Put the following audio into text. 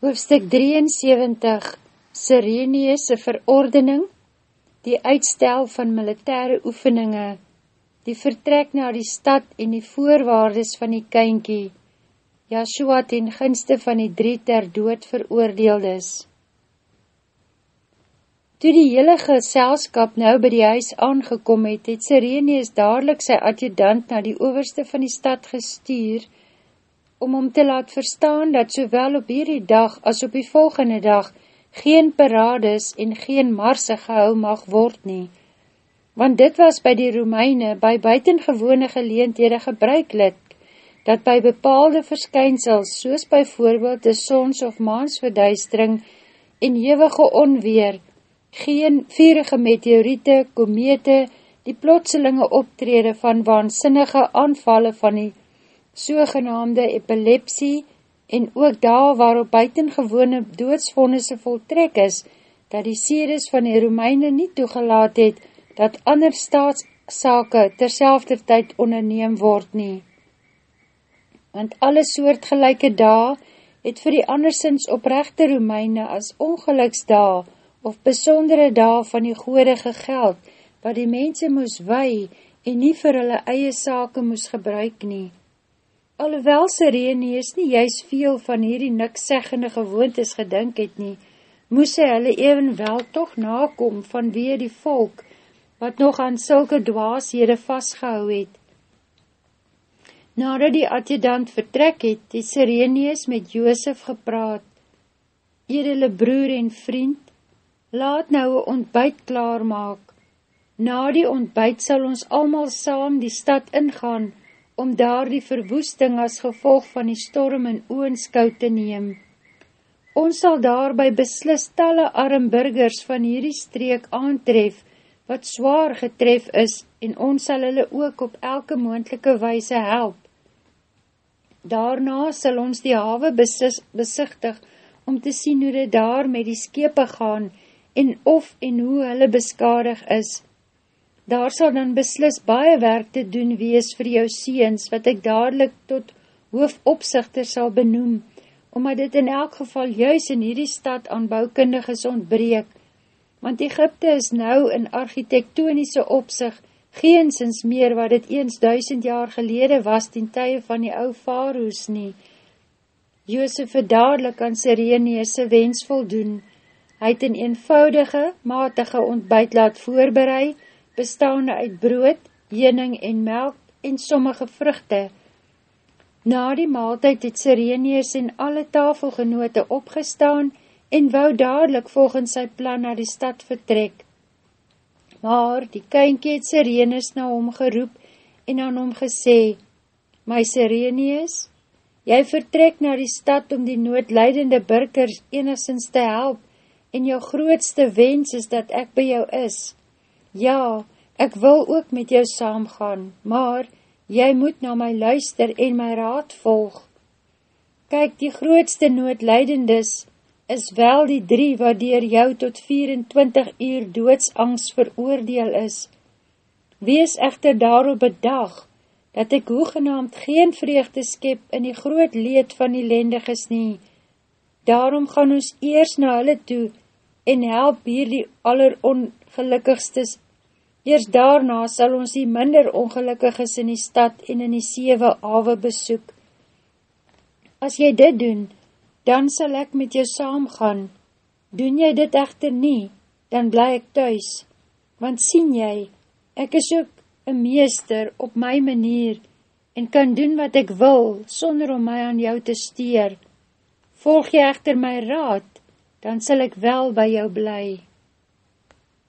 Hoofstuk 73 Sireneus' verordening Die uitstel van militaire oefeninge Die vertrek na die stad en die voorwaardes van die kynkie Joshua ten gunste van die drie ter dood veroordeeldes. Toe die hele geselskap nou by die huis aangekom het, het Sireneus dadelijk sy adjudant na die overste van die stad gestuur om om te laat verstaan dat sowel op hierdie dag as op die volgende dag geen parades en geen marse gehou mag word nie. Want dit was by die Romeine by buitengewone geleenthede gebruiklik, dat by bepaalde verskynsels, soos by voorbeeld die sons of maansverduistering en hewige onweer, geen vierige meteoriete, komete, die plotselinge optrede van waansinnige aanvalle van die sogenaamde epilepsie en ook daar waarop buitengewone doodsvonnisse voltrek is, dat die series van die Romeine nie toegelaat het, dat ander staatssake terselfde tyd onderneem word nie. Want alle soortgelijke dae het vir die andersins oprechte Romeine as ongeluksdae of besondere dae van die goede gegeld, wat die mense moes wei en nie vir hulle eie sake moes gebruik nie. Alhoewel Sireneus nie juist veel van hierdie nikseggende gewoontes gedink het nie, moes hy hulle evenwel toch nakom van wie die volk, wat nog aan sulke dwaashede vastgehou het. Nadat die adjudant vertrek het, het Sireneus met Joosef gepraat. Edele broer en vriend, laat nou een ontbijt klaarmaak. Na die ontbijt sal ons allemaal saam die stad ingaan, om daar die verwoesting as gevolg van die storm in oonskou te neem. Ons sal daarby beslis talle arm burgers van hierdie streek aantref, wat zwaar getref is, en ons sal hulle ook op elke moendelike weise help. Daarna sal ons die hawe besichtig, om te sien hoe dit daar met die skepe gaan, en of en hoe hulle beskadig is, daar sal dan beslis baie werk te doen wees vir jou seens, wat ek dadelijk tot hoofopzichter sal benoem, omdat dit in elk geval juis in hierdie stad aan bouwkundiges ontbreek, want Egypte is nou in architektonische opzicht geensins meer wat het eens duisend jaar gelede was ten tye van die ou faroes nie. Joosef het dadelijk aan Sireneese wens voldoen, hy het een eenvoudige, matige ontbijt laat voorbereid, bestaande uit brood, jening en melk en sommige vruchte. Na die maaltijd het Sireneus en alle tafelgenote opgestaan en wou dadelijk volgens sy plan na die stad vertrek. Maar die kynkie het Sireneus na hom geroep en aan hom gesê, My Sireneus, jy vertrek na die stad om die noodleidende burkers enigszins te help en jou grootste wens is dat ek by jou is. Ja, ek wil ook met jou saamgaan, maar jy moet na my luister en my raad volg. Kyk, die grootste noodleidendes is wel die drie wat dier jou tot 24 uur doodsangst veroordeel is. Wees echter daarop bedag, dat ek hoegenaamd geen vreugde skep in die groot leed van die lendiges nie. Daarom gaan ons eers na hulle toe en help hier die allerongelukkigstes. Eers daarna sal ons die minder ongelukkiges in die stad en in die sewe awe besoek. As jy dit doen, dan sal ek met jou saamgaan. Doen jy dit echter nie, dan bly ek thuis. Want sien jy, ek is ook een meester op my manier en kan doen wat ek wil, sonder om my aan jou te steer. Volg jy echter my raad, dan sal ek wel by jou bly.